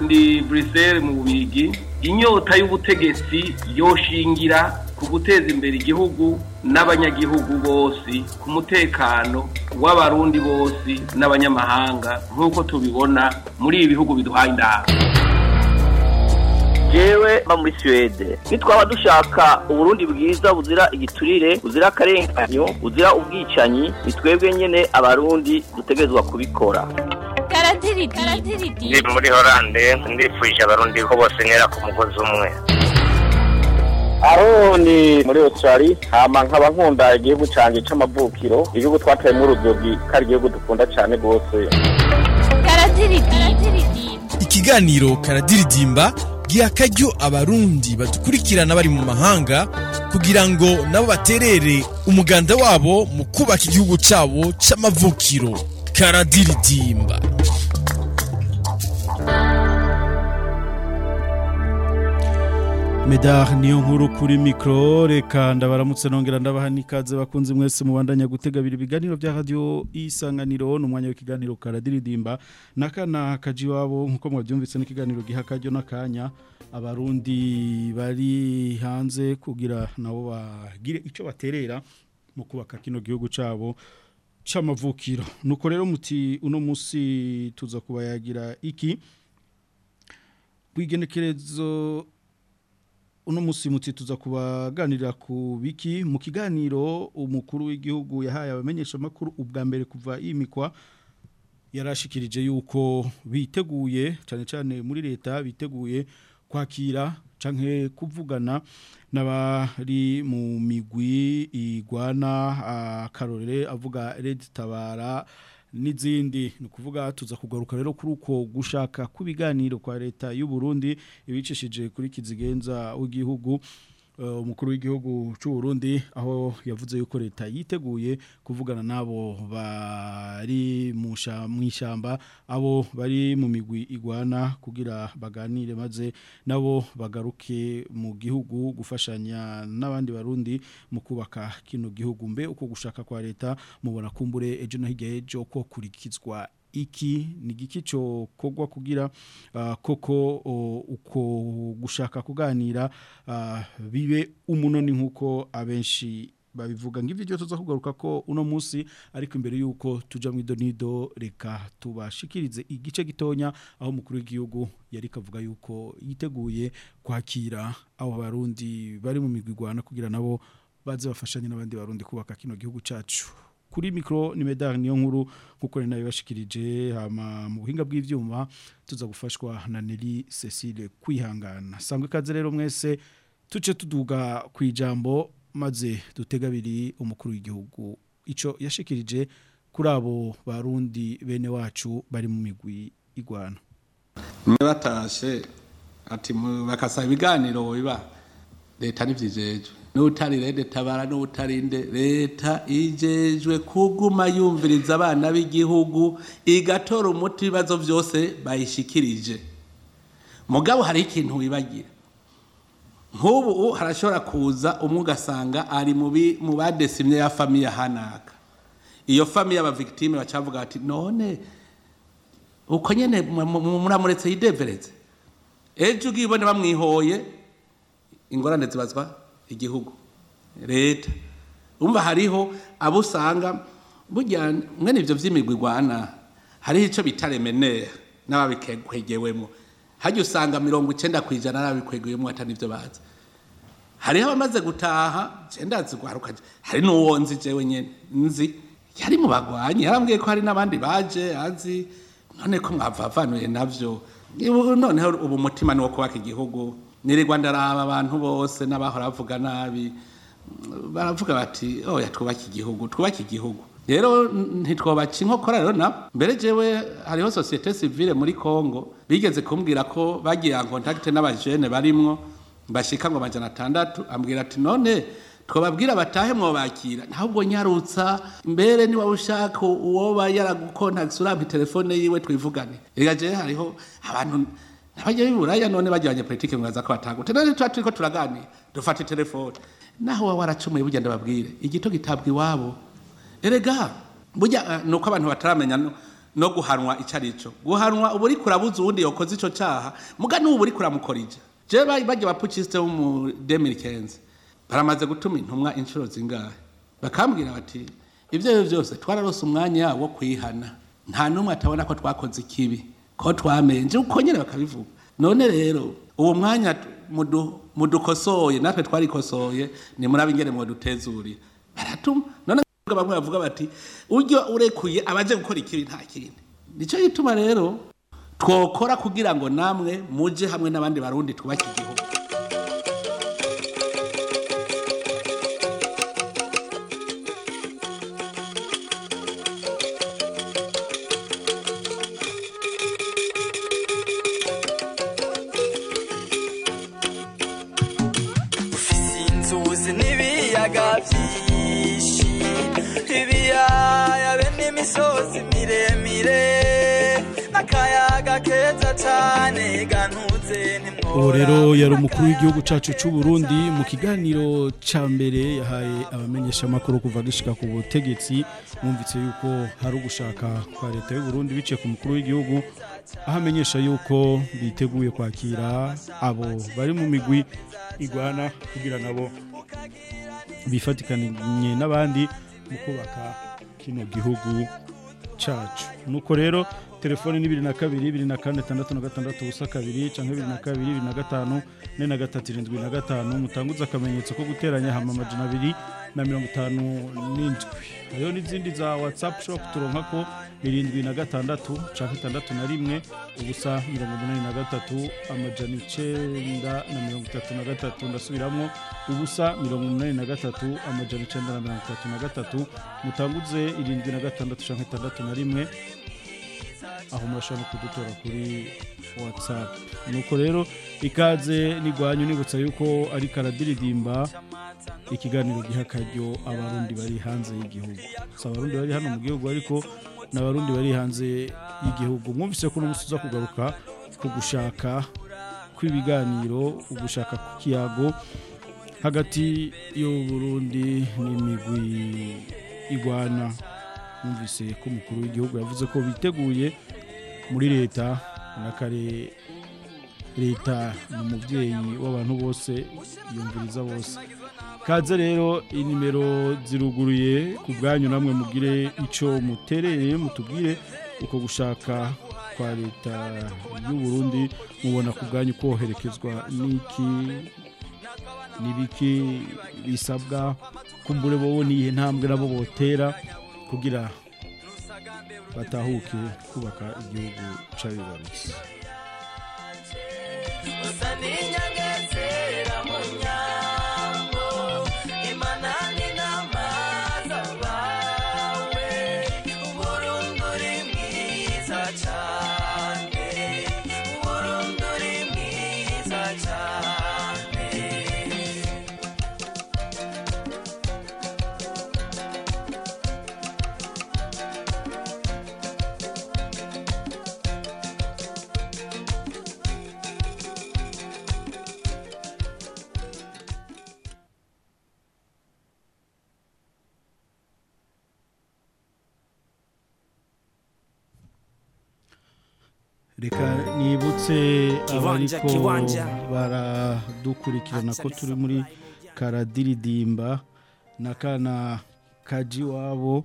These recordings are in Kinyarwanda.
ndi Bruxelles mu bubigi inyota y'ubutegetsi yoshingira ku guteza imbere igihugu n'abanyagihugu bose ku mutekano w'abarundi bose n'abanyamahanga nk'uko tubibona muri ibi bihugu biduhaye indahabwo jewe mba muri suwede. Nitwaba dushaka uburundi bwiza buzira igiturire buzira akarenganyo buzira ubwicanyi ni twebwe nyine abarundi dutegerezwa kubikora. Ndi muri horande ndifuje abarundi ko bose ntera ku mugozi umwe. Aroni muri australia. Hama nkaba nkunda igihugu cyanjye c'amavukiro igihugu twateyemo urudogi ko ari igihugu dukunda cyane rwose. Ikiganiro karadiridimba giha akaryo abarundi badukurikirana bari mu mahanga kugira ngo nabo baterere umuganda wabo mu kubaka igihugu cyabo c'amavukiro. Karadiridimba. Medar niyo nkuru kuri mikoro reka ndabaramutse nongera ndabaha n'ikaze bakunze mwese mubandanya gutegabira ibiganiro bya radiyo isanganiro ni umwanya w'ikiganiro karadiridimba. N'akana kaji iwabo nk'uko mwabyumvise n'ikiganiro giha akaryo n'akanya abarundi bari hanze kugira nabo bagire icyo baterera mu kubaka kino gihugu cyabo c'amavukiro. Nuko rero muti uno munsi tuza kubayagira iki? Kwigenekerezo uno musi muti tuza kubaganirira ku biki. Mu kiganiro umukuru w'igihugu yahaye abamenyesha makuru ubwa mbere kuva yimikwa yarashikirije yuko biteguye cyane cyane muri leta biteguye kwakira canke kuvugana n'abari mu migwi igwana akarorere avuga Red Tabara n'izindi. Ni ukuvuga tuza kugaruka rero kuri uko gushaka kubiganiro kwa leta y'u Burundi ibicishije kuri kizigenza w'igihugu. Umukuru w'igihugu cy'u Burundi aho yavuze yuko leta yiteguye kuvugana nabo bari mu ishyamba abo bari mu migwi igwana kugira baganire maze nabo bagaruke mu gihugu gufashanya n'abandi barundi mu kubaka kino gihugu. Mbe uko gushaka kwa leta mubona kumbure ejo no hirya y'ejo ko kurikizwa iki? Ni giki cyo kogwa kugira uh, koko uko gushaka kuganira uh, bibe umunoni nk'uko abenshi babivuga. Ngivyo byo tuza kugaruka ko uno munsi ariko imbere yuko tuja mu idonido reka tubashikirize igice gitonya aho mukuru w'igihugu yari kavuga yuko yiteguye kwakira abo barundi bari mu migwigwana kugira nabo baze bafashanye n'abandi barundi kubaka kino gihugu cacu. Kuri mikro ni medal niyo nkuru nk'uko ni na yo bashikirije hama mu buhinga bw'ivyuma tuza gufashwa na Nelly Cecile kwihangana. Sangwe kaze rero mwese tuce tuduga kwijambo maze dutegabiri umukuru w'igihugu. Ico yashikirije kuri abo barundi bene wacu bari mu migwi igwana batashe ati bakasaba ibiganiro biba leta nivyijeje n'utari rede tabara n'utarinde leta ijejwe kuguma yumviriza abana b'igihugu igatora umuti ibibazo byose bayishikirije. Mugabo hari ikintu wibagira. Nk'ubu harashobora kuza umwe ugasanga ari mu badesimye ya famiye hanaka. Iyo famiye y'abavigitime bacavuga bati none uko nyine muramuretse yidevereze ejo ubwibone bamwihoye ingorane zibazwa igihugu. Leta. Umva hariho abo usanga burya mwene ibyo by'imigwi hariho icyo bita remenera n'ababikwegewemo hajya usanga mirongo icyenda ku ijana n'ababikwegewemo atari ibyo bazi. Hariho abamaze gutaha icyenda zigwaruka. Hari n'uwo nzi jewe nyene nzi. Yari mu bagwanyi yarambwiye ko hari n'abandi baje azi. None ko mwavavanuye navyo. Noneho ubu umutima ni wo kubaka igihugu nirirwa ndaraba abantu bose n'abahora bavuga nabi. Baravuga bati oya twubake igihugu twubake igihugu. Rero ntitwobaca inkokora rero na. Mbere jewe hariho sosiyete sivile muri congo bigeze kumbwira ko bagiye kontakite n'abajene barimwo bashika ngo amajana atandatu ambwira ati none twababwira batahe mwobakira. Ntabwo nyarutsa mbere niba ushaka uwoba yaragukontakisi urampa telefone yiwe twivugane. Rega jewe hariho abantu abajya biburaya none bajyanye politike mwaza ko batagute none tuba turiko turaganira dufate telefone. Naho waba waracumuye burya ndababwire igito gitabwa iwabo. Erega burya nuko abantu bataramenya no guhanwa icyo ari cyo guhanwa uba uri kurabuza uwundi yakoze icyo cyaha muga n'ubu uri kuramukorija jewe bari bagiye abapukisite bo mu demirikenzi baramaze gutuma intumwa inshuro zingahe? Bakambwira bati ibyo byose twararose umwanya wo kwihana. Nta n'umwe atabona ko twakoze ikibi. Ko twamenje uko nyine bakabivuga. None rero uwo mwanya mudu- mudukosoye natwe twarikosoye ni muri abingere mwe dutezurira baratuma none bamwe bavuga bati uryo urekuye abaje gukora ikibi nta kindi. Nicyo gituma rero twokora kugira ngo namwe muje hamwe n'abandi barundi twubake igihugu. Ubu rero yari umukuru w'igihugu cyacu cy'u Burundi mu kiganiro cya mbere yahaye abamenyeshamakuru kuva gishika ku butegetsi mwumvise yuko hari ugushaka kwa leta y'u Burundi biciye ku mukuru w'igihugu aho amenyesha yuko biteguye kwakira abo bari mu migwi igwana kugira nabo bifatikanye n'abandi mu kubaka kino gihugu cyacu nuko rero telefone ni bibiri na kabiri bibiri na kane tandatu na gatandatu ubusa kabiri cyangwa bibiri na kabiri bibiri na gatanu ne na gatatu irindwi na gatanu. Mutanguze akamenyetso ko guteranya hama amajana abiri na mirongo itanu n'indwi. Hariho n'izindi za watsapu ushobora kuturonka ko irindwi na gatandatu cyangwa itandatu na rimwe ubusa mirongo umunani na gatatu amajana icenda na mirongo itatu na gatatu. Ndasubiramo ubusa mirongo umunani na gatatu amajana icenda na mirongo itatu na gatatu. Mutanguze irindwi na gatandatu cyangwa itandatu na rimwe aho murashobora kudutora kuri whatsapp. Nuko rero ikaze nigwanyu nibutsa yuko ari karadiridimba ikiganiro giha akaryo abarundi bari hanze y'igihugu. Si abarundi bari hano mu gihugu ariko n'abarundi bari hanze y'igihugu. Mwumvise ko n'umunsi uza kugaruka ku gushaka kw'ibiganiro ugushaka ku kiyago hagati y'uburundi n'imigwi igwana. Numvise ko umukuru w'igihugu yavuze ko biteguye muri leta na kare leta ni umubyeyi w'abantu bose yumviriza bose. Kaze rero inimero ziruguruye ku bwanyu namwe mugire icyo mutereye mutubwire uko gushaka kwa leta y'u Burundi mubona ku bwanyu koherekezwa n'iki n'ibiki bisabwa kumbure bo niyihe ntambwe nabo botera kugira batahuke kubaka igihugu cabibarutse Kiwanja, abariko baradukurikirana ko turi muri karadiridimba n'akana kaji wabo.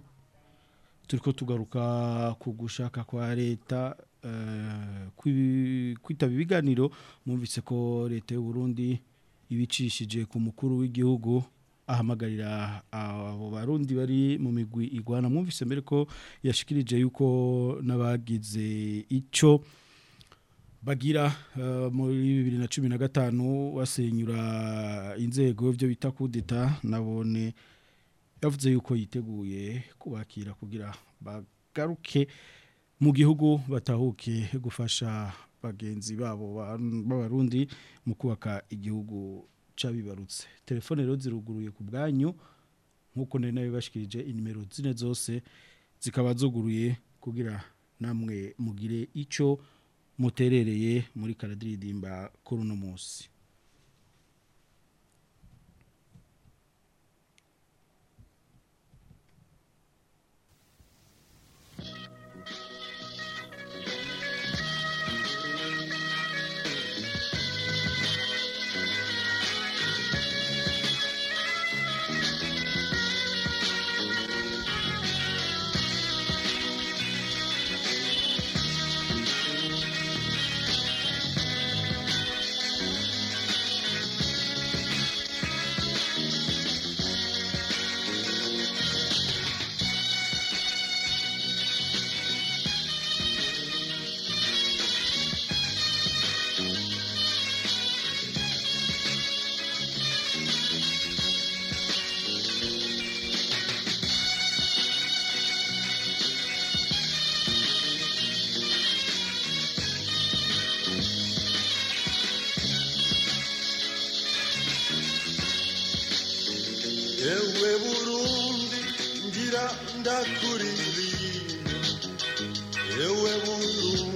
Turiko tugaruka ku gushaka kwa leta eh, kwi- kwitaba ibiganiro. Mwumvise ko leta y'u Burundi ibicishije ku mukuru w'igihugu ahamagarira abo barundi bari mu migwi igwana. Mwumvise mbere ko yashikirije yuko n'abagize icyo bagira eh, muri bibiri na cumi na gatanu basenyura inzego byo bita kudeta nabone yavuze yuko yiteguye kubakira kugira bagaruke mu gihugu batahuke gufasha bagenzi babo ba- b'abarundi mu kubaka igihugu cabibarutse. Telefone rero ziruguruye ku bwanyu nk'uko nari nabibashikirije inimero zine zose zikaba zuguruye kugira namwe mugire icyo muterereye muri karadiridimba kuri uno munsi. we burundi ngira ndakuririmba yewe burundi.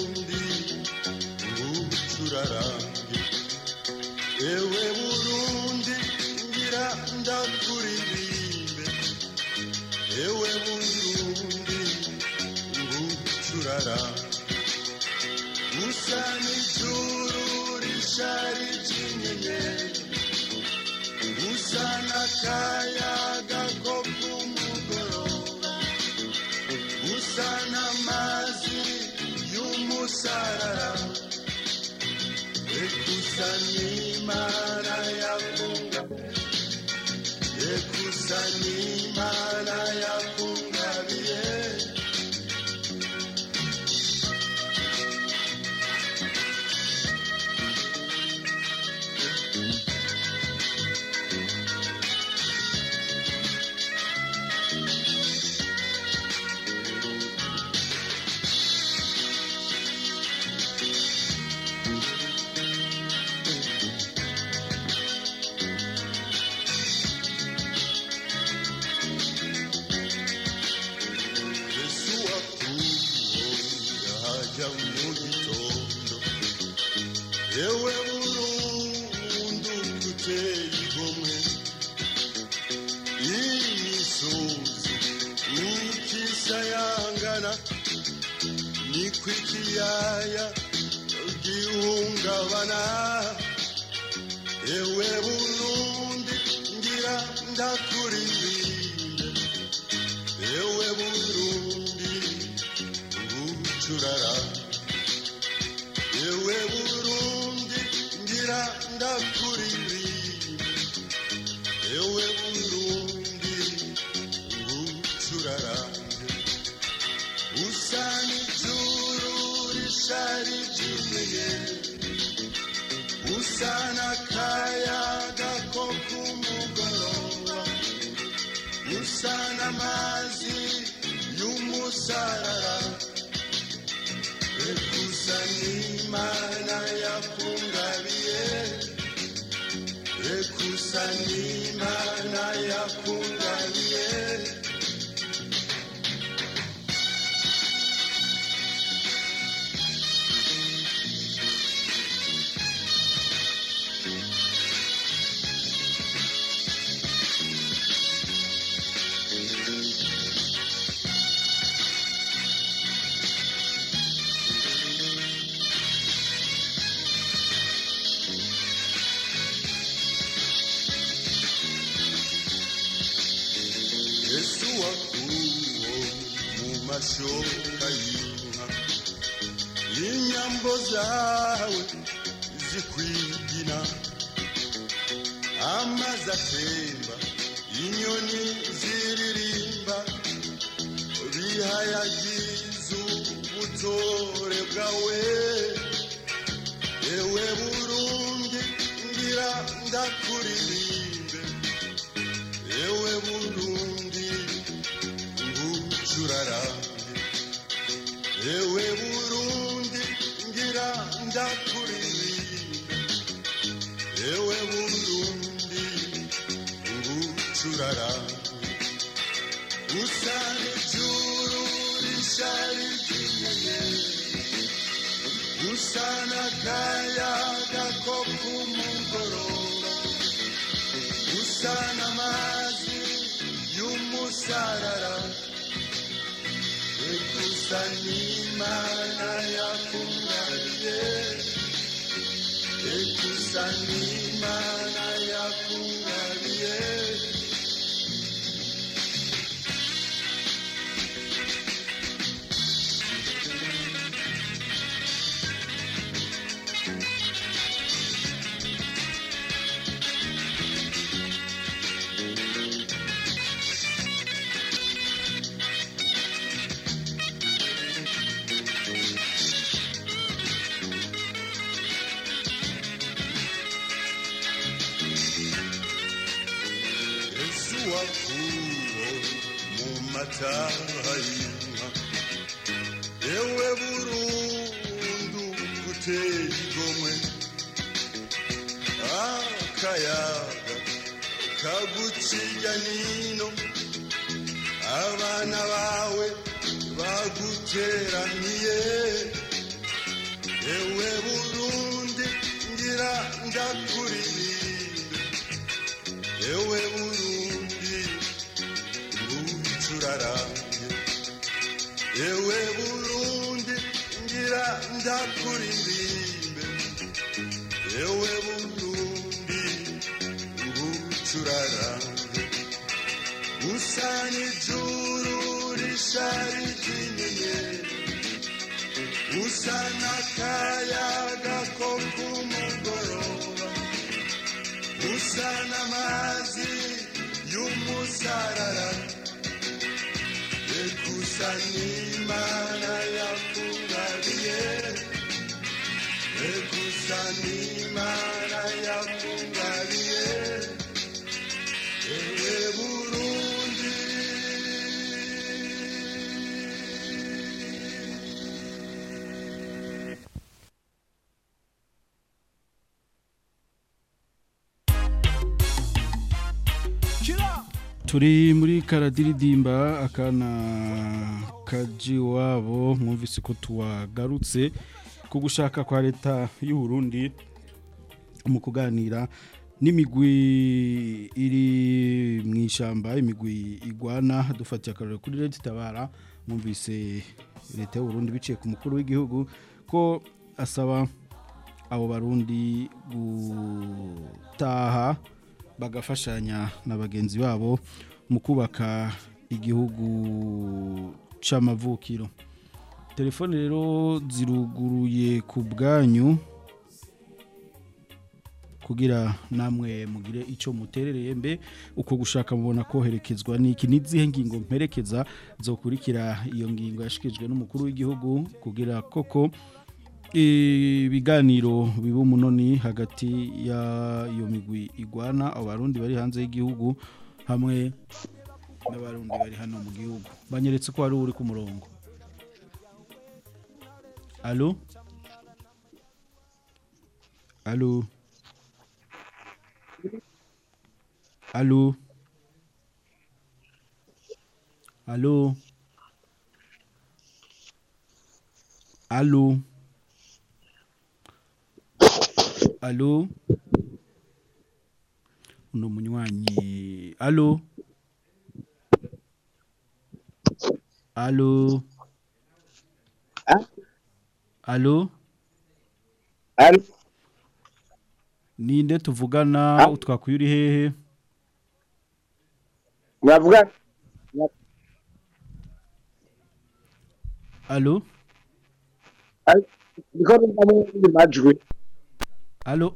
Eu ziratemba inyoni ziririmba bihayagiza ubutore bwawe ewe burundi ngira ndakuririmbe ewe burundi ngucurarambe. Ewe burundi ngira ndakuririmbe Usana kaya da koku mungoro. Usana mazi yumusarara Ekusanimana ya kungarie. Ekusanimana ya kungarie. siganino abana bawe baguteraniye ewe burundi ngira ndakuririmbe ewe burundi ngubicuraramye ewe burundi ngira ndakuririmbe ewe reka usa n'imana turi muri karadiridimba akana kaji wabo mwumvise ko tuwagarutse ku gushaka kwa leta y'u Burundi mu kuganira n'imigwi iri mu ishyamba imigwi igwana dufatiye akarere kuri leta itabara mwumvise leta y'u Burundi biciye ku mukuru w'igihugu ko asaba abo barundi gutaha bagafashanya na bagenzi babo mu kubaka igihugu c'amavukiro. Telefone rero ziruguruye ku bwanyu kugira namwe mugire icyo muterereye. Mbe uko gushaka mubona koherekezwa n'iki? N'izihe ngingo mperekeza zokurikira iyo ngingo? Yashikijwe n'umukuru w'igihugu kugira koko ibiganiro biba umunoni hagati y'iyo migwi igwana abarundi bari hanze y'igihugu hamwe n'abarundi bari hano mu gihugu. Banyeretse ko hari uri ku murongo. Alo alo alo alo alo alo uno munywanyi. Alo? Alo? Alo? Ninde tuvugana utwakuye uri hehe? Mwavuga alo? Alo?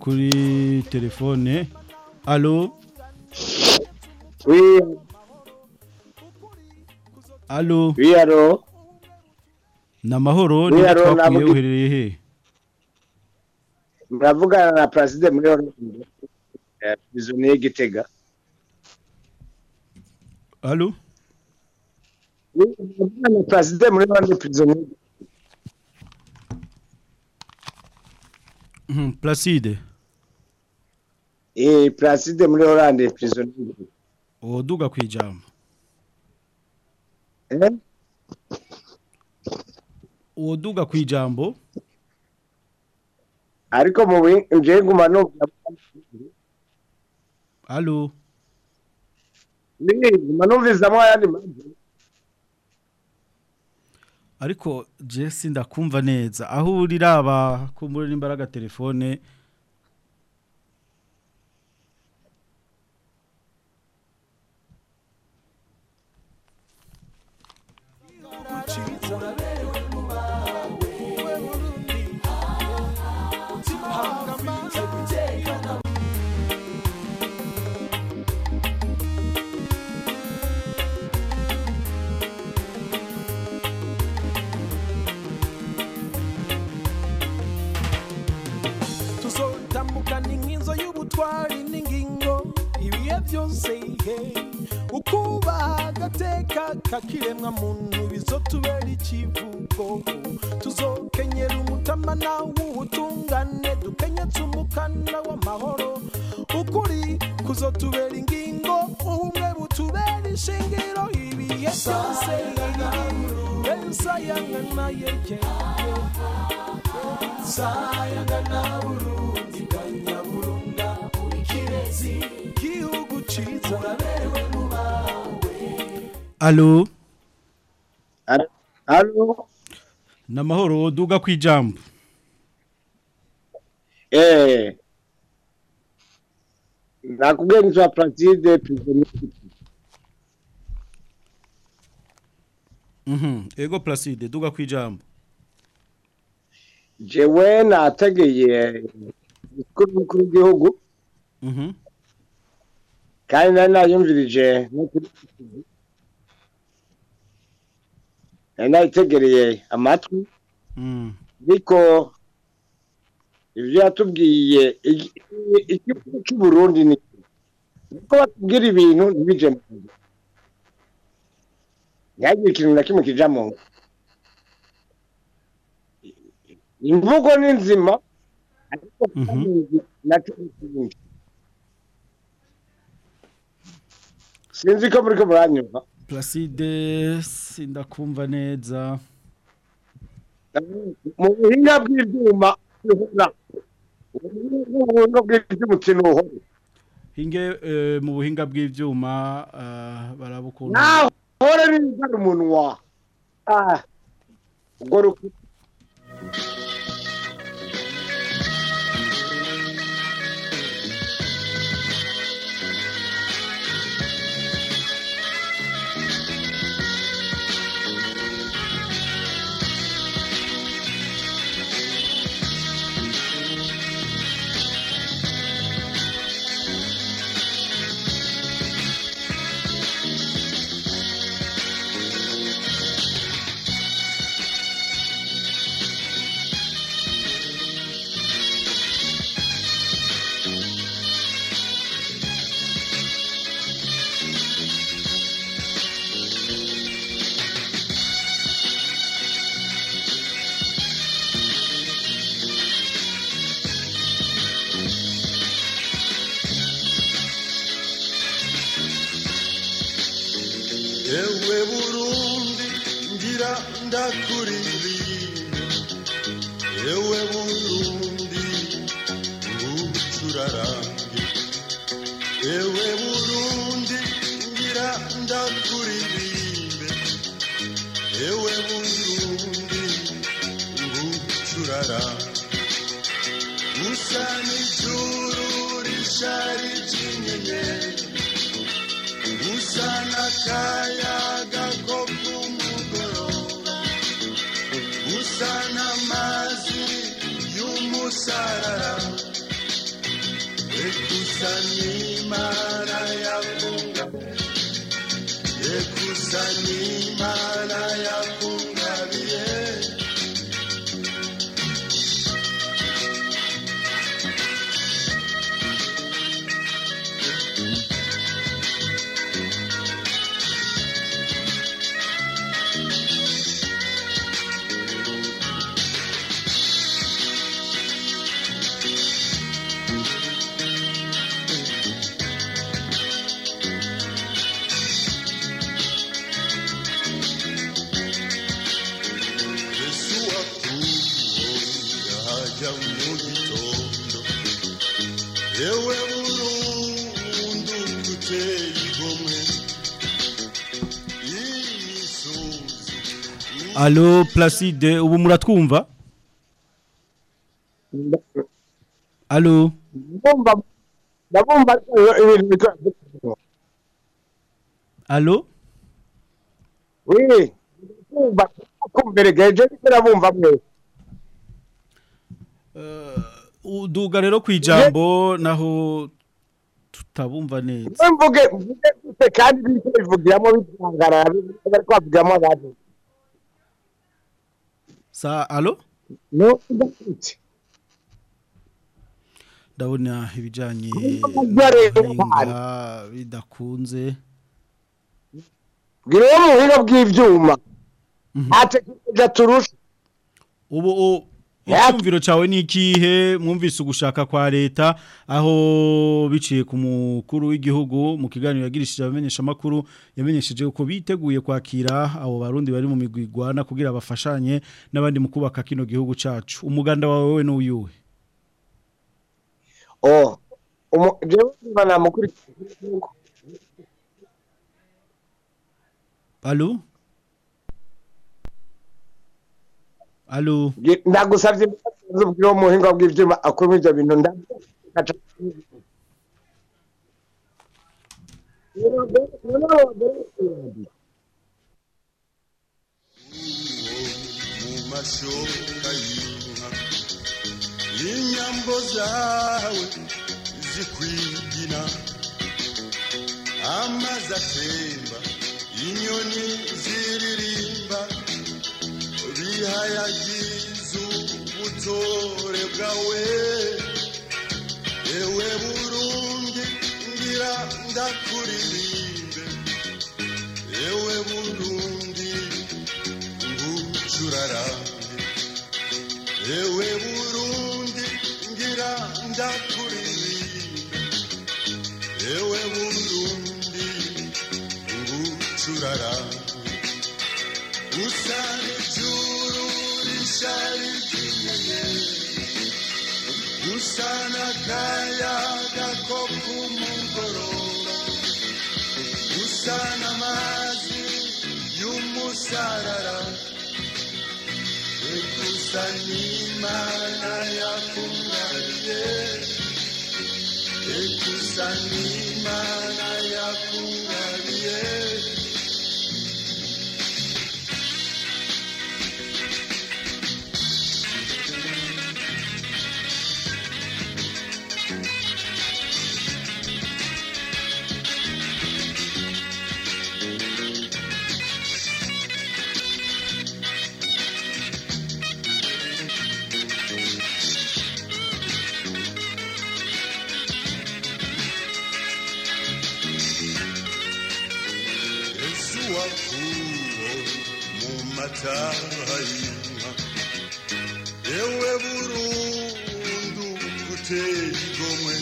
kuri telefone. Alo oui. Alo oui alo ni alo, twakuye navuga- uherereye he? Muravugana na president muri Rwanda prisonnier y'igitega alo muravugana na president muri Placide eh president muri Hollande prisonnier woduga kwijambo Eh? woduga kwijambo ariko mu nje nguma Allo ni nguma numvizamo ayandi majwi ariko je sindakumva neza. Aho uri raba kumbura n'imbaraga telefone agateka kakiremwa muntu bizotubera ikivugo tuzokenyera umutamana w'ubutungane dukenyetse umukanda w'amahoro ukuri kuzotubera ingingo ubumwe butubera ishingiro ibihe byose ensayangana yekeye sayangana Allo? Allo? Namahoro woduga kwijambo eh. Nakubwiye nitwa Placide prisonnier Mhm. Ego Placide duga kwijambo jewe nategeye kuri mukuru w'igihugu. Mhm. Kandi nari nayumvirije no kuri nari nayitegereye amatwi. Mm. Ariko ibyo yatubwiye igi- igihugu cy'u Burundi ni uko batubwira ibintu ntibije mu nzu. Ntihagire ikintu na kimwe kija mu nzu. Imvugo ni nzima ariko nzu na cyo ni ikindi sinzi ko muri ko muranyumva. Placide sindakumva neza. Mu buhinga bw'ibyuma bw'ibyuma uhora hinge eh, mu buhinga bw'ivyuma uh, barabukunda. Nahore n'inzara umunwa. Ah ubwo Yekusanyimana yafunga Yekusanyimana Allo Placide ubu muratwumva Allo ndumva ndabumva ibintu bitatu Allo oui ndumva kumberegeje ndabumva mwe uduga rero kwijambo naho tutabumva neza mvuge mvuge kandi bivugiramo bitangara bari kwavugiramo abantu sa allo no ndabona n'ubuhinga bidakunze. Bwira mu buhinga bw'ivyuma atekereje turusha ubu icyumviro cyawe ni ikihe? Mwumvise ugushaka kwa leta aho biciye ku mukuru w'igihugu mu kiganiro yagirishije abamenyesha makuru yamenyesheje uko biteguye kwakira abo barundi bari mu migwi igwana kugira bafashanye n'abandi mu kubaka kino gihugu cacu. Umuganda wawe we n'uyuhe oh umu jewe mbana Allo. Ndagusavye ubwira mu buhinga bw'ivyuma akora ivyo bintu ndagaca mu mashoka y'inka inyambo zawe zikwigina amazi atemba inyoni ziririmba. Bihayagiza ubutore bwawe ewe burundi ngira ndakuririmbe ewe burundi ngucurarange ewe burundi ngira ndakuririmbe ewe burundi ngucurarange usane juru ushalijie usana kaya gakoku mungororo usana mazi yumusarara. Ekusanimana yakungaliye ekusanimana yakungaliye mataha y'inka ewe burundu guteye igomwe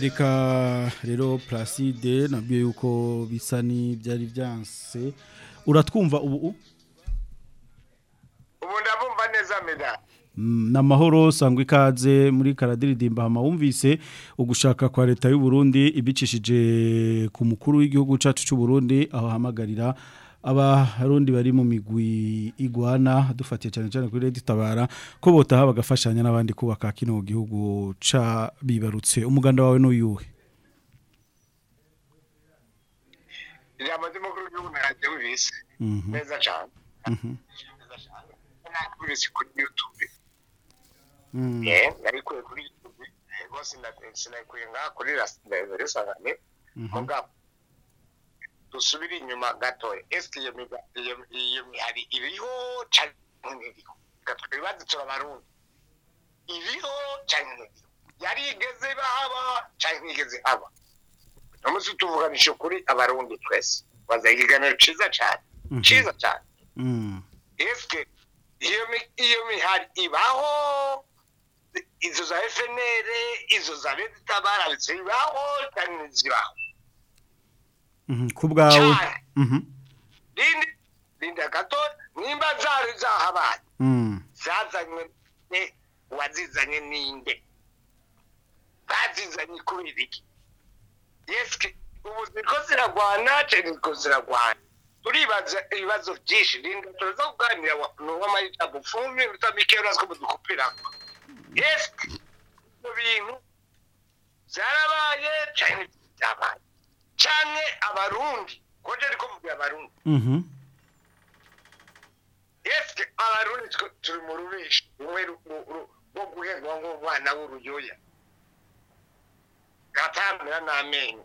reka rero Placide nabwiye yuko bisa n'ibyari byanse. Uratwumva ubu ubu ndabumva neza meda. Mm, namahoro sangwa ikaze muri karadiridimba hama wumvise ugushaka kwa leta y'u Burundi ibicishije ku mukuru w'igihugu cacu cy'u Burundi aho hamagarira abarundi bari mu migwi igwana dufatiye cyane cyane kuri Lady Tabara ko botaha bagafashanya n'abandi kubaka kino gihugu ca bibarutse. Umuganda wawe n'uyuhe ijambo ry'umukuru w'igihugu narajya wibise Mhm. neza cyane. Mhm. nakubise kuri youtube. Mm. narikuye kuri youtube. Rwose na- sinayikuye ngaha kuri Mhm. mugabo dusubire inyuma gatoya eske iyo mihari iriho canke ntiriho twibaze turabarundi. Iriho canke ntiriho yarigeze bahaba canke ntigeze haba umunsi tuvuganisha ukuri abarundi twese. Baza ikiganiro ciza cane Mhm. ciza cane. Mm. eske iyo mi- iyo mihari ibaho? Izo za FNL izo za Leta Tabara zibaho cyane zibaho Mhm. Ku bwawe rinda gato nimba zari zahabaye Mm. zazanywe ne wazizanye ninde. Bazizanye kubera iki yeske ubu ziko ziragwana ziko ziragwana. Turibaza ibibazo byinshi rinda turaza kuganira n'uwamayita bufunge utamike uraziko mudukupirako ese ibyo bintu byarabaye cyane byabaye cyane abarundi? Koje ariko mvuga abarundi. Mhm. ese abarundi turi mu rubishi rumwe ru- ru- ru- rwo guhegwa nk'umwana w'uruyoya gatamira n'amenyo.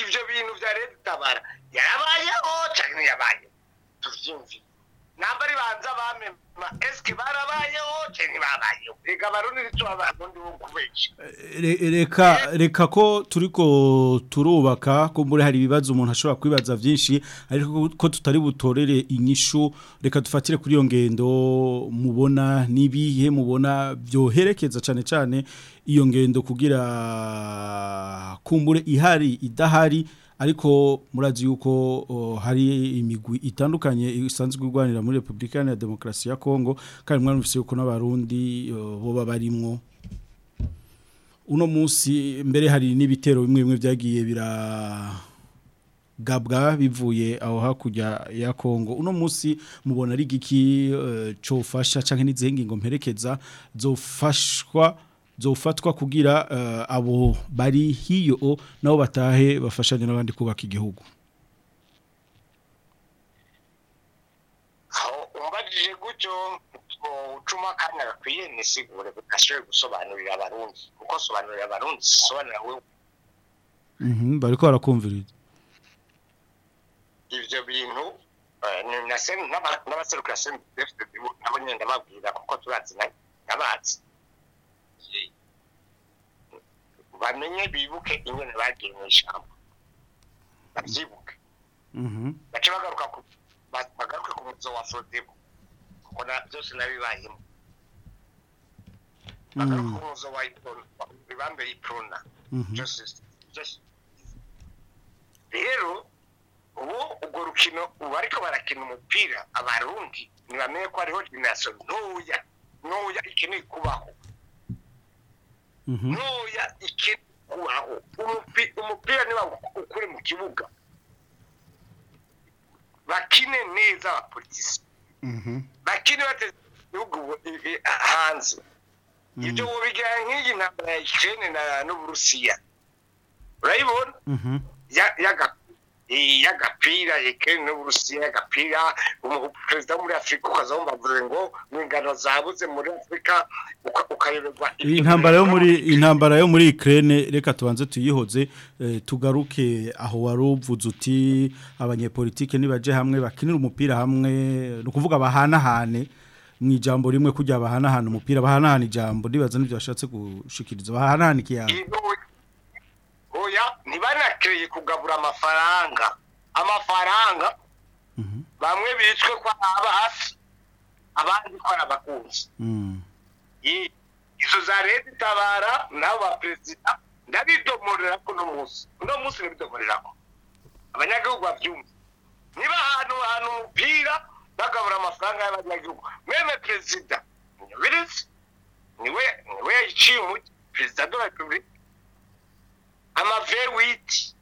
Ibyo bintu bya leta itabara yarabayeho cyangwa yabayeho tubyumvire ntabwo ari banza bamema esike barabayeho ntibabayeho reka abarundi ni cyo kubeshya Re- reka reka ko turiko turubaka ko muri hari ibibazo umuntu ashobora kwibaza byinshi ariko ko tutari butorere inyishu reka dufatire kuri iyo ngendo mubona nibihe mubona byoherekeza cyane cyane iyo ngendo kugira kumbure ihari idahari ariko murazi yuko hari imigwi itandukanye isanzwe irwanira muri Republika ya Demokarasi ya Kongo kandi mwarumvise yuko n'abarundi bo babarimwo uno munsi mbere hari n'ibitero bimwe bimwe byagiye bira gabwa bivuye aho hakurya ya Kongo. Uno munsi mubona ari giki cofasha canke n'izihengi ngo mperekeza zofashwa zofatwa kugira uh, abo bari hiyo nabo batahe bafashanye n'abandi kubaka igihugu. Umbajije gutyo ucuma akanya gakwiye nisigure gashoboye gusobanurira abarundi. Kuko sobanurira abarundi sobanurira wewe mhm bariko barakumviriza ivyo bintu eh, n'abaserukira sen nabo nyene ndababwira kuko turazi na- nabazi. Eh, bamenye bibuke ingene bagiye mw'ishamba. Bavyibuke. Mhm. Bace bagaruka ku ba- bagaruke ku muzo wa frodebo kuko byose nabibayemo bagaruke ku muzo wa ibambe iprona Mhm. rero ubu urwo rukino ubu ariko barakina umupira abarundi ntibamenye ko hariho generasiyo ntoya ntoya ikeneye kubaho. mhm ntoya ikeneye kubaho Umupi- umupira niba ukuri mu kibuga. Bakine neza abapolitisi mhm bakine bateze igihugu hanze. Ibyo bigira nk'iyi ntambara ya na n'Uburusiya. Urayibona ya- yaga- eh, y'agapira Ukraine n'Uburusiya y'agapira perezida wo muri Afurika ukazaho bavuze ngo mu ingano zabuze muri Afurika uka- ukayoberwa iyi ntambara yo muri intambara yo muri Ukraine reka tubanze tuyihoze eh, tugaruke aho waruvuze uti abanyepolitike nibaje hamwe bakinira umupira hamwe no kuvuga bahanahane mu ijambo rimwe kujya bahanahana umupira bahanahana ijambo ndibaza ni byo bashatse gushikiriza bahanahana ikiyabo oya ntibanakereye kugabura amafaranga. Amafaranga bamwe bicwe ko ari abasi abandi ko ari abakunzi Mm. Izo za leta itabara nabo ba perezida ndabidomorera ko uno munsi uno munsi ndabidomorera ko abanyagihugu babyumva. Niba ahantu ahantu umupira bagabura amafaranga y'abanyagihugu. Mweme perezida nyabirizi ni we ni we yayiciye umuti. Perezida de la republique amavewiti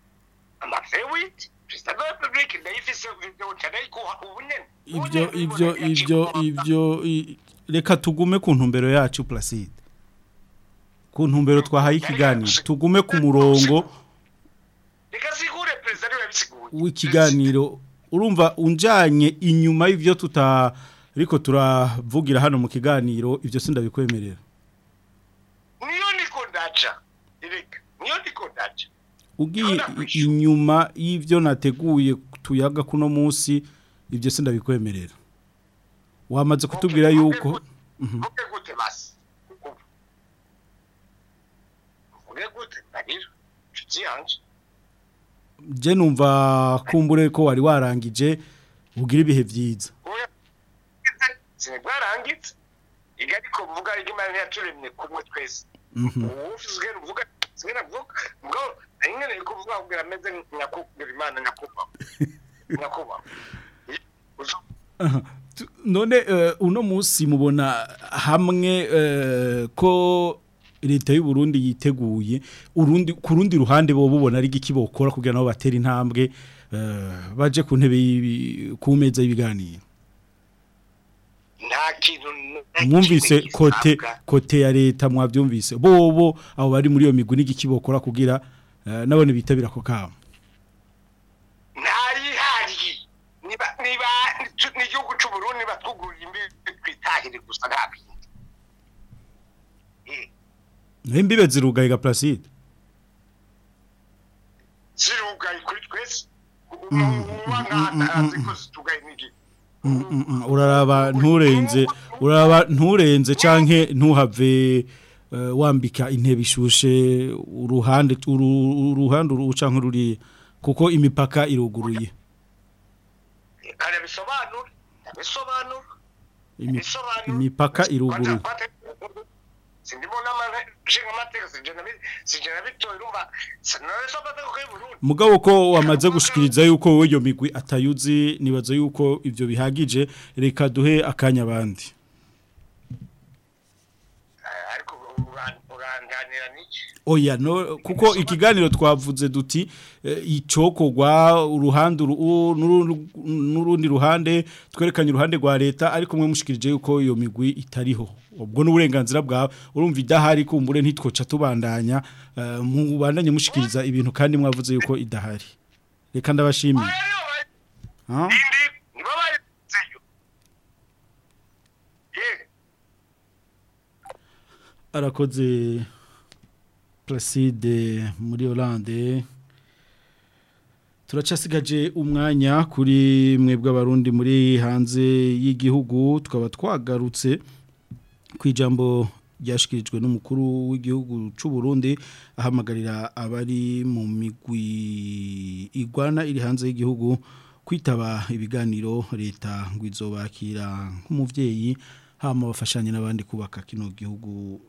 amavewiti perezida de la republique ndayifise video ncanayikuha ubu nyene ibyo ibyo ibyo ibyo reka tugume ku ntumbero yacu Placide. Ku ntumbero twahaye ikiganiro tugume ku murongo. Reka sigure perezida ni we yabisiguye w'ikiganiro urumva unjanye inyuma y'ivyo tuta ariko turavugira hano mu kiganiro ibyo sindabikwemerera niyo niko ndaca erega niyo niko ndaca ugiye inyuma y'ivyo nateguye tuyaga kuno munsi ibyo sindabikwemerera wamaze kutubwira yuko Mhm. uvuge gute basi uvuge gute ndahira nshuti yanje je numva kumbure ko wari warangije ugira ibihe vyiza sinibwarangitse iga ariko mvuga ariko imana ntiyaturemye kumwe twese Mhm. uwufizwe kugira ameze nyakubwira imana nyakubahwa nyakubahwa none eh, uno munsi mubona hamwe eh, ko leta y'u Burundi yiteguye urundi ku rundi ruhande bo bubona ari iki bokora kugira nabo batera intambwe eh, baje ku ntebe ku meza y'ibiganiro? Mwumvise kote kote ya leta mwabyumvise. Bobo abo bari muri iyo migwi n'igiki bokora kugira nabone bitabira ko kama ntayihariye niba niba n'igihugu cy'u Burundi batwugurira imbibi twitahire gusa nta bindi. Eh, naho imbibe zirugaye ga Placide? Zirugaye kuri twese. Uraraba nturenze uraraba nturenze canke ntuhave eh, wambika intebe ishushe uruhande uru- uruhande uru canke ruri kuko imipaka iruguruye. Kare bisobanura bisobanura Imi- imipaka iruguruye. Mugabo ko wamaze gushikiriza yuko wowe iyo migwi atayuzi nibaza yuko ivyo bihagije reka duhe akanya abandi ariko uranganira n'iki oya no kuko ikiganiro twavuze duti eh, icokogwa uruhande n'urundi ruhande twerekanye uruhande rwa leta ariko mwe mushikirije yuko iyo migwi itariho. Ubwo n'uburenganzira bwawe urumva idahari kumbure ntitwoca tubandanya eh, mubandanye mushikiriza ibintu kandi mwavuze yuko idahari. Reka ndabashimiye Ah? nibo bayizeyo ye arakoze Placide muri Hollande. Turacasigaje umwanya kuri mwebwe abarundi muri hanze y'igihugu. Tukaba twagarutse ku ijambo ryashikirijwe n'umukuru w'igihugu cy'u Burundi ahamagarira abari mu migwi igwana iri hanze y'igihugu kwitaba ibiganiro leta ngo izobakira nk'umuvyeyi hama bafashanye n'abandi kubaka kino gihugu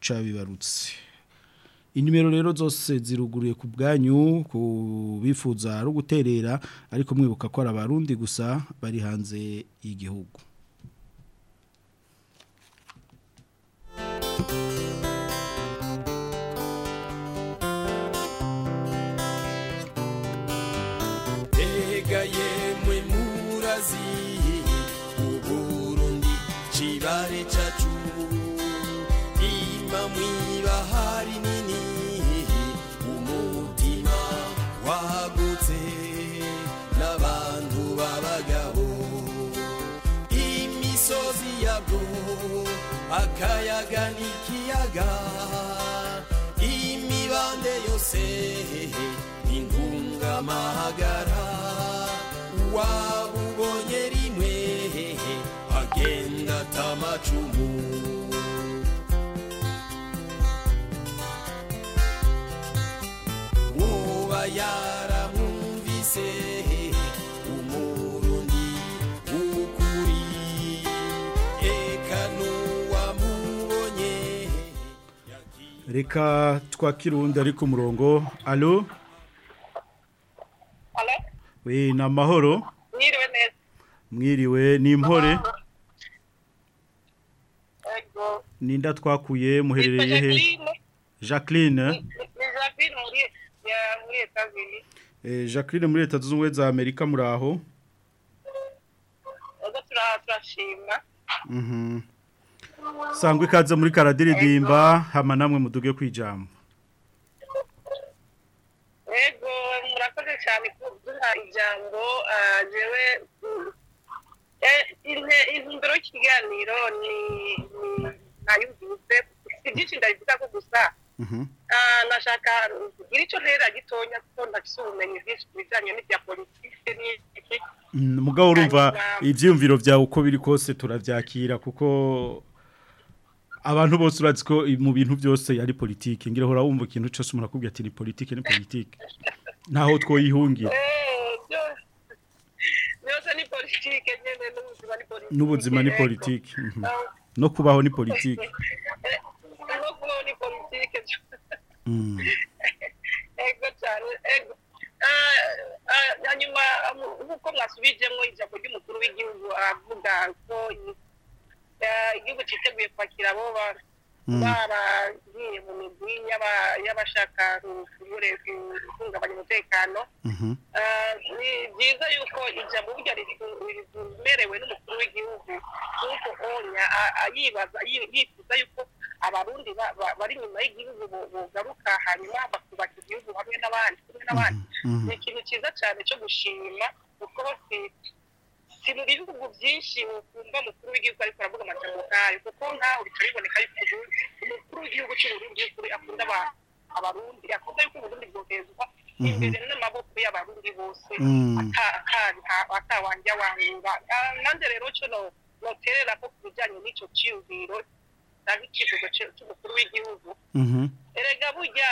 cabibarutse inimero rero zose ziruguruye ku bwanyu ku bifuza ari uguterera ariko mwibuka ko ari abarundi gusa bari hanze y'igihugu. Akayaga n'ikiyaga Imibande yose intungamahagara wabubonye rimwe agenda atamacumu reka twakirundi ari ku murongo. Alo we ni amahoro mwiriwe neza. Mwiriwe. Ni impore ninda twakuye muherereye he? Jacqueline. Jacqueline muri eh, muri leta zunze ubumwe za Amerika muri aho? Turashima. Mhm. Sangwa ikaze muri karadiridimba hama namwe muduge kwijambo. Ego murakoze cyane kuduha ijambo ah, jewe eh, inte- intumbero y'ikiganiro ni nayumvise si byinshi ndabivuga ko gusa. Ah, nashaka kugira icyo ntera gitonya kuko ndafise ubumenyi bwinshi ku bijyanye n'ibya politike n'iki. Mm, mugabo urumva ivyiyumviro vyawe uko biri kose turavyakira kuko abantu bose urazi ko mu bintu byose yari politike ngira hora wumva ikintu cyose umuntu akubwira ati ni politike ni politike ntaho twoyihungira n'ubuzima ni politike mhm. No kubaho ni politike eh, no kubaho ni politike Mm. ego cyane ego Ah, ah, hanyuma ah, nk'uko mwasubijemo ijambo ry'umukuru w'igihugu aravuga ko igihugu cyiteguye kwakira abo ba- baragiye mu migwi y'aba- y'abashaka uburezi guhungabanya umutekano. Mhm. Ah, ni byiza yuko ijambo burya rimerewe n'umukuru w'igihugu nk'uko onya yibaza yi- yifuza yuko abarundi ba- ba- bari inyuma y'igihugu bogaruka hanyuma bakubaka igihugu hamwe n'abandi kumwe n'abandi. Mhm. ni ikintu cyiza cyane cyo gushima kuko si mu bihugu byinshi umukuru w'igihugu ariko aravuga nk'ayo kuko nkaho bica biboneka yuko umukuru w'igihugu cy'uburundi by'ukuri akunda aba- abarundi akunda yuko uburundi bwohezwa Mhm. imbere n'amaboko y'abarundi bose Mm. ata- ata- atawanja wangura Ah, nanjye rero cyo no- noterera ko ku bijyanye n'icyo cyiyumviro cyangwa icyifuzo cy'u- cy'umukuru w'igihugu Mhm. erega burya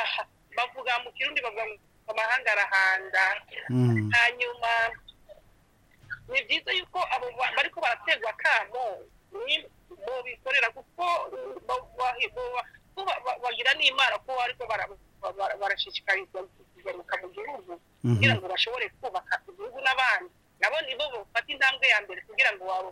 bavuga mu kirundi bavuga ngo amahanga arahanda Mm. hanyuma ni byiza yuko abo ba- bariko baraterwa kamo ni bo bikorera kuko bagira n'imana ko ariko bara- ba- ba- barashishikarizwa kugaruka mu gihugu Mhm. kugira ngo bashobore kubaka igihugu n'abandi nabo nibo bafata intambwe ya mbere kugira ngo ba-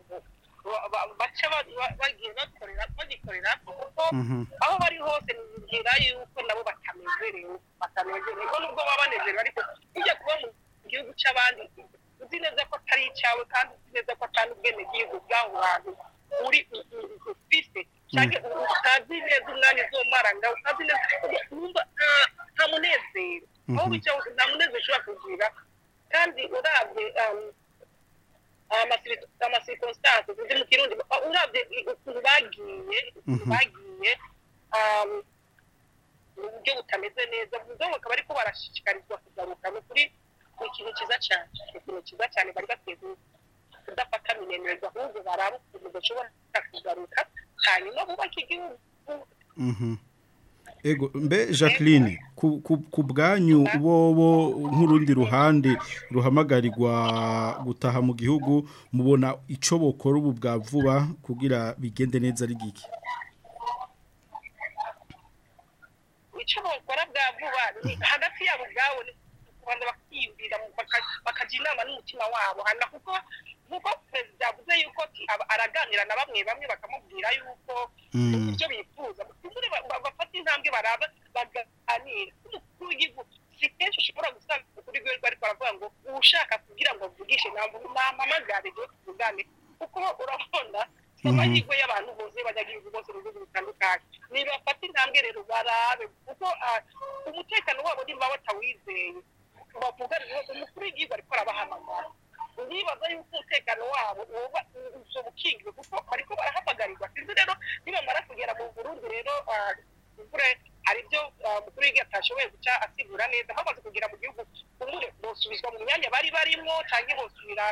ba- ba- bace ba- ba- bagiye bakorera bagikorera kuko Mhm. aho bari hose nibwira yuko nabo batanezerewe batanezerewe ubwo nubwo baba banezerewe ariko ujya kuba mu gihugu cy'abandi uzi neza ko atari icyawe kandi uzi neza ko atari ubwenegihugu bw'aho hantu uri u- u- ufise cyangwa u- utazi neza umwanya uzomara ngaho utazi neza wumva nta- munezero. Aho Mhm. bicaye nta munezero ushobora kugira. Kandi urabye um, amasi- amasikonsitanse ziri mu kirundi urabye ukuntu bagiye ukuntu Mhm. bagiye um, mu buryo butameze neza ubwo bakaba ariko barashishikarizwa kugaruka. Ni ukuri ni ikintu cyiza cyane. Ni ikintu cyiza cyane bari bakwiye ku- kudafata minenerwa ahubwo baraba ukuntu bashobora kugaruka hanyuma bubake igihugu. Mhm. Ego mbe Jacqueline ku, bwanyu bobo nk'urundi ruhande ruhamagarirwa gutaha mu gihugu mubona ico bokora ubu bwa vuba kugira bigende neza ari giki? Icyo bakora bwa vuba hagati yabo ubwabo ni kubanza bakiyumvira baka- bakajya inama n'umutima wabo. Hanyuma kuko nk'uko perezida yavuze yuko araganira na bamwe bamwe bakamubwira yuko Mm. ibyo bifuza. Bafata intambwe baganira umukuru w'igihugu si kenshi ushobora gusanga umukuru w'igihugu ariko aravuga ngo ushaka kugira ngo mvugishe ntabwo nampamagare ngo tuvugane kuko urabona si amahirwe y'abantu bose banyagihugu bose mu bihugu bitandukanye. Nibafata intambwe rero barabe. Kuko ah, umutekano wabo nimba batawizeye. Bavuga umukuru w'igihugu ariko arabahamagara ndibaza yuko umutekano wabo uzoba ukingiwe kuko bariko barahamagarirwa sinzi rero nibamara kugera mu burundi rero ah, hari ibyo umukuru w'igihugu atashoboye guca asigura neza bamaze kugera mu gihugu umure bosubizwa mu myanya bari barimwo cyangwa bosubira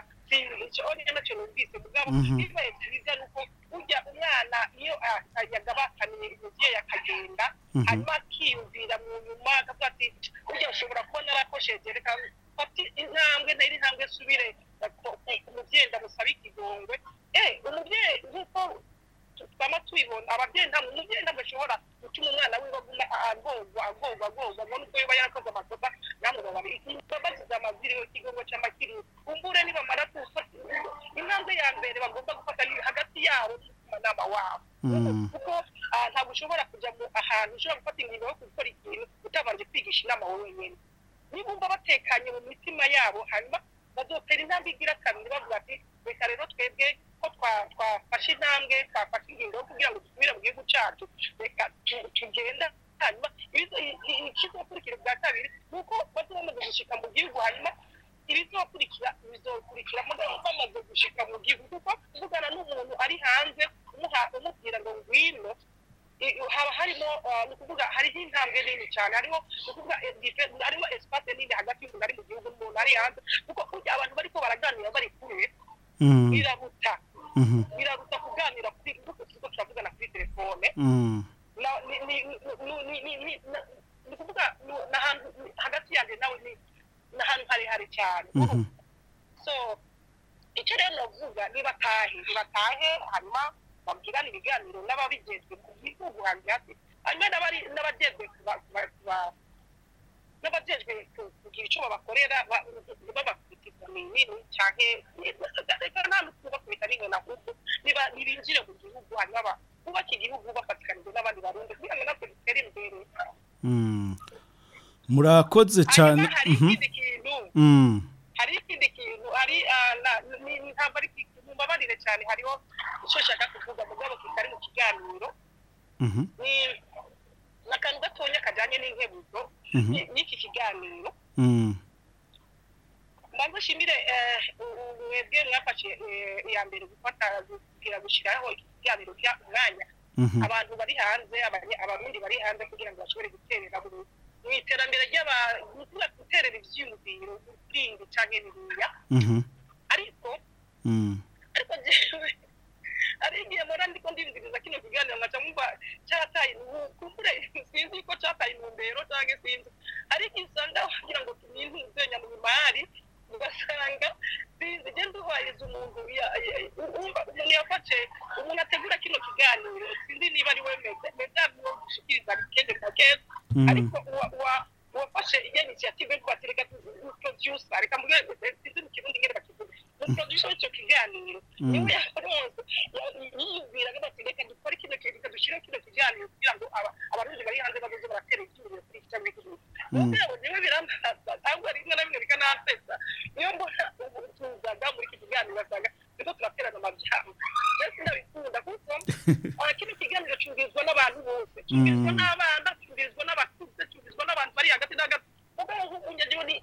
icyo na cyo numvise mugabo Mhm. bibaye byiza ni uko burya umwana iyo ah, yagabakaniye umubyeyi akagenda Mhm. hanyuma akiyumvira mu nyuma akavuga ati burya ushobora kuba narakosheje reka fate intambwe ntari intambwe nsubire ku- ku- ku mubyeyi ndamusaba ikigongwe eh umubyeyi nk'uko twama tubibona ntabwo umubyeyi ntabwo ashobora gutuma umwana wiwe aguma agorwa agorwa agorwa ngo nubwo yoba yarakoze amakosa namwe bababiri basize amaziriho ikigongo cy'amakiri kumbure nibamara gufata intambwe ya mbere bagomba gufata ni hagati yabo n'umutimanama wabo. Mm. kuko ah, ntabwo ushobora kujya ahantu ushobora gufata ingingo yo gukora ikintu utabanje kwigisha inama wowe wenyine nibumva batekanye mu mitima yabo hanyuma bazotera intambwe igira kabiri bavuga ati reka rero twebwe ko twa- twafashe intambwe twafashe ingingo yo kugira ngo dusubire mu gihugu cyacu. Reka tu- tugenda hanyuma ibizo- i- i- ikizokurikira bwa kabiri ni uko bazoba bamaze gushika mu gihugu hanyuma ibizokurikira bizokurikira mugabo bamaze gushika mu gihugu. Kuko kuvugana n'umuntu ari hanze umubwira ngo ngwino haba harimo ah, ni ukuvuga hariho intambwe nini cyane. Hariho ni ukuvuga eh, hariho espace nini hagati y'umuntu ari mu gihugu n'umuntu ari hanze. Kuko burya abantu bariko baraganira bari kumwe Mm. Biraruta Mhm. biraruta kuganira kuri nk'uko turiko turavugana kuri telefone Mm. na- ni- ni- ni- ni- ni- ni- ni- na- ni ukuvuga ni- n'ahantu ni- hagati yanjye nawe ni n'ahantu harehare cyane Mhm. so icyo rero navuga nibatahe nibatahe hanyuma babwirane ibiganiro n'ababigenzwe mu gihugu hanze hasi hanyuma n'abari- n'abajejwe kuba- kuba- kuba- n'abajejwe ku- kugira icyo babakorera nta n'uko bakubita n'inkoni ahubwo niba nibinjire mu gihugu hanyuma ba- bubaka igihugu bafatikanije n'abandi barundi kugira ngo natwe dutere imbere Mm. murakoze cyane hari Mhm. ikindi kintu Mm. hari ah, ntabwo ari mumbabarire cyane hariho icyo nshaka kuvuga mugabo kitari mu kiganiro Mhm. ni akantu gatonya kajyanye n'inkebuzo Mhm. ni- n'iki kiganiro Mbanza nshimire eh, mwebwe mwafashe eh, iya mbere gufata kugira gushyiraho iki kiganiro cya umwanya Mhm. abantu bari hanze abarundi bari hanze kugira ngo bashobore guterera mu iterambere ry'aba- mu guterera ibyiyumviro bindi cyangwa biriya Mhm. ariko Mm. ariko hari igihe mpora ndiko ndiyumviriza kino kiganiro nkaca mwumva cyataye kumbure sinzi ko cyataye intumbero cyangwa sinzi ariko usanga wagira ngo tunintuze mu imari ugasanga sinzi genda ubahiriza umuntu umuntu yafashe umuntu ategura kino kiganiro sinzi niba ari we niwo gushikiriza kende na keza Mm. ariko uwa- uwa- uwafashe iyo initiative yo kubatereka producer reka mvuge sinzi mu kirundi ngene umuproducer w'icyo kiganiro. Mm. ni we yiyumviraga bati reka dukore kino kintu reka dushyire kino kiganiro kugira ngo aba- abarundi bari hanze bazoze baratera ibyumviro kuri iki cyangwa Mm. mugabo ni we birambaza ahubwo rimwe na rimwe bikanansetsa niyo mbona ubu tuzaga muri iki kiganiro basanga niko turaterana amajambo. Mbese ndabikunda kuko kino kiganiro cyumvirizwa n'abantu bose. Mm. n'abana cyumvirizwa n'abakuze cyumvirizwa n'abantu bari hagati na hagati. Mugabo nk'umunyagihugu ni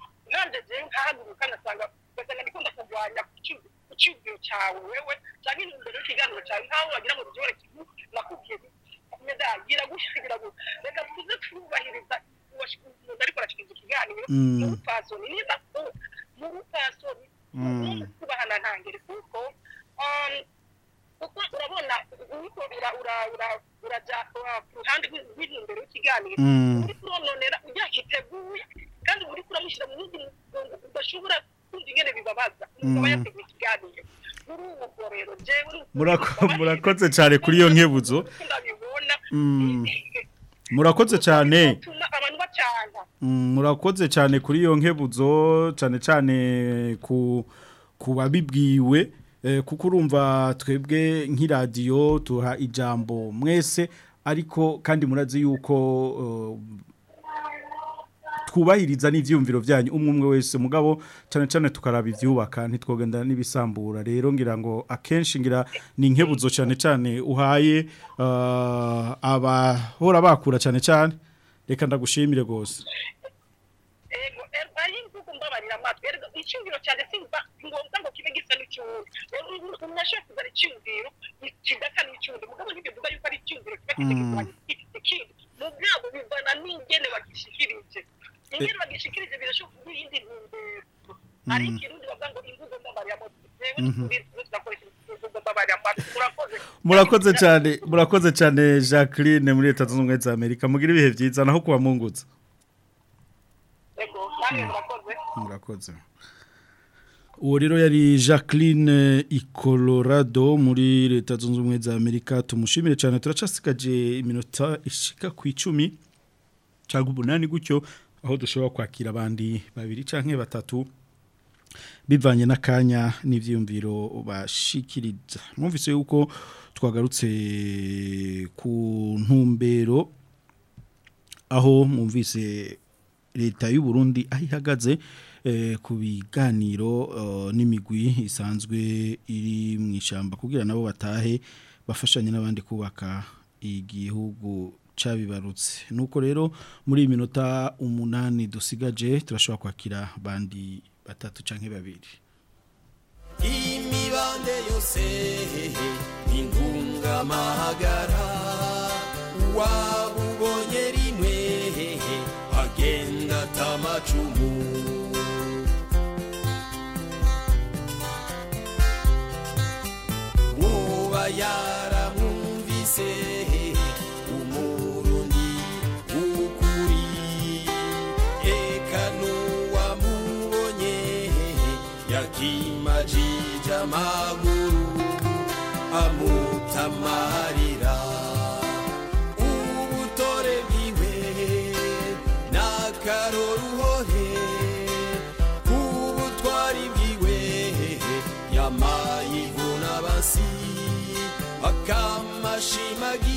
jewe nkahaguruka ngasanga ugasanga ndikunda kurwanya ku cyumviro cyawe wewe cyangwa imbere y'ikiganiro cyawe nkaho wagira ngo ugihore kivu nakubwiye kumeza gira gutya gira gutya reka tuze twubahiriza umuntu ariko arashikiriza ikiganiro Mm. mu rupfasoni niba u- mu rupfasoni Mm. kubahana ntangere kuko um, kuko urabona uriko ura- ura- ura- uraja ura- ku ruhande rw'i- rw'intumbero y'ikiganiro uri kurononera ugiteguye kandi uri kuramushyira mu wundi udashobora kumva ingene bibabaza aba yateguye ikiganiro murakoze cyane kuri iyo nkebuzo. Mm. murakoze cyane. Mm, murakoze cyane kuri iyo nkebuzo cyane cyane ku babibwiwe. Kuko urumva twebwe nk'iradiyo tuha ijambo mwese ariko kandi murazi yuko eh, twubahiriza n'ivyumviro byanyu umwe umwe wese. Mugabo cyane cyane tukaraba ivyubaka ntitwogenda n'ibisambura. Rero ngira ngo akenshi ngira ni nkebuzo cyane cyane uhaye uh, abahora bakura cyane cyane reka ndagushimire ego mbabarira amatwi erega icyumviro cyane simba ngombwa ngo kibe gisa n'icyumviro umuntu ashobora kuzana icyumviro kidasa n'icyumviro mugabo ntibivuga yuko ari icyumviro kiba kitegekanye ikindi mugabo bivana n'ingene bagishikirije. Ingene bagishikirije birashobora kuba iyindi ntumbero hari ikirundi bavuga ngo imvugo mbabarira amatwi jewe n'ikindi tugakoresha imvugo mbabarira amatwi murakoze. Murakoze cyane murakoze cyane Jacqueline muri leta zunze ubumwe za Amerika. Mugira ibihe byiza. Naho kuba mungutse murakoze. Murakoze. Uwo rero yari Jacqueline i Colorado muri leta zunze ubumwe za Amerika. Tumushimire cyane. Turacasigaje iminota ishika ku icumi. Cyangwa umunani gutyo aho dushobora kwakira abandi babiri canke batatu bivanye n'akanya n'ivyumviro bashikiriza mwumvise yuko twagarutse ku ntumbero aho mwumvise leta y'u Burundi aho ihagaze eh, ku biganiro eh, n'imigwi isanzwe iri mu ishyamba kugira nabo batahe bafashanye n'abandi kubaka igihugu cabibarutse. Nuko rero muri iyi minota umunani dusigaje turashobora kwakira bandi batatu canke babiri. Imibande yose intungamahagara wabubonye atamacumu woba kamashimagi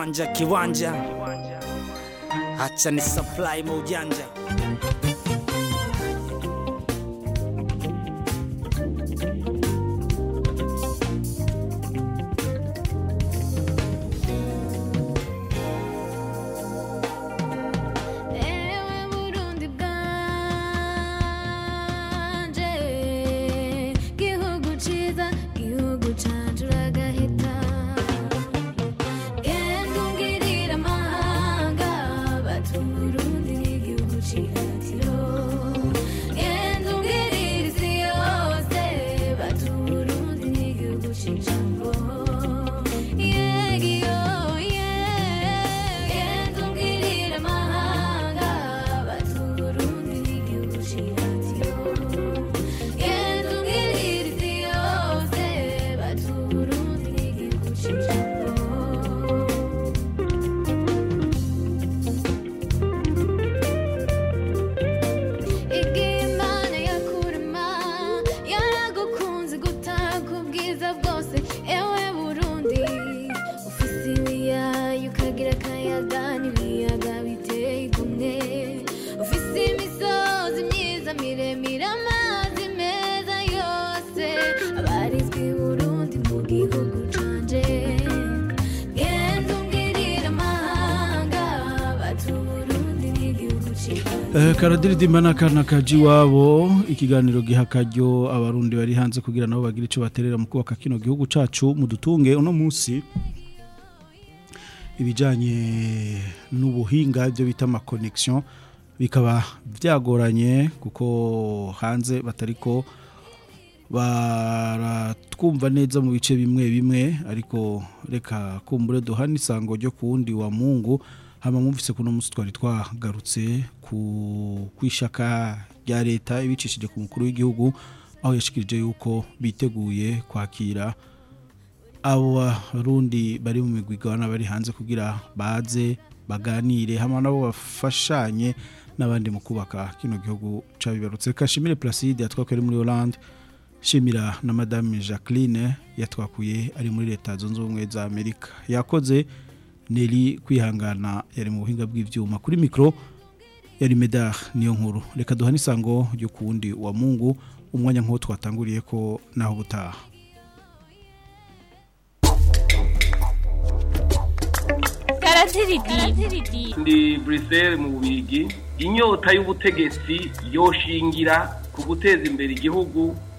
kiwanja kiwanja. Hacha ni supply maujanja karadiridimba n'akana kaji wabo ikiganiro giha akaryo abarundi bari hanze kugira nabo bagire icyo baterera mu kubaka kino gihugu cacu mudutunge uno munsi ibijanye n'ubuhinga ibyo bita ama connection bikaba byagoranye kuko hanze batariko baratwumva neza mu bice bimwe bimwe ariko reka kumbure duhana isango ryo ku wundi wa mungu hama mwumvise kuno munsi twari twagarutse ku kwishaka rya leta ibicishije ku mukuru w'igihugu aho yashikirije yuko biteguye kwakira abo barundi bari mu migwi igabana bari hanze kugira baze baganire hama nabo bafashanye n'abandi mu kubaka kino gihugu cabibarutse. Kashimire Placide yatwakwere muri Hollande. Shimira na madame Jacqueline yatwakuye ari muri leta zunze ubumwe za Amerika. Yakoze Neri kwihangana yari mu buhinga bw'ivyuma. Kuri mikro yari medar niyo nkuru reka duhane isango ryo kuwundi wa Mungu umwanya nk'uwo twatanguriye ko naho butaha. Ndi Bruxelles mu bubigi inyota y'ubutegetsi yoshingira ku guteza imbere igihugu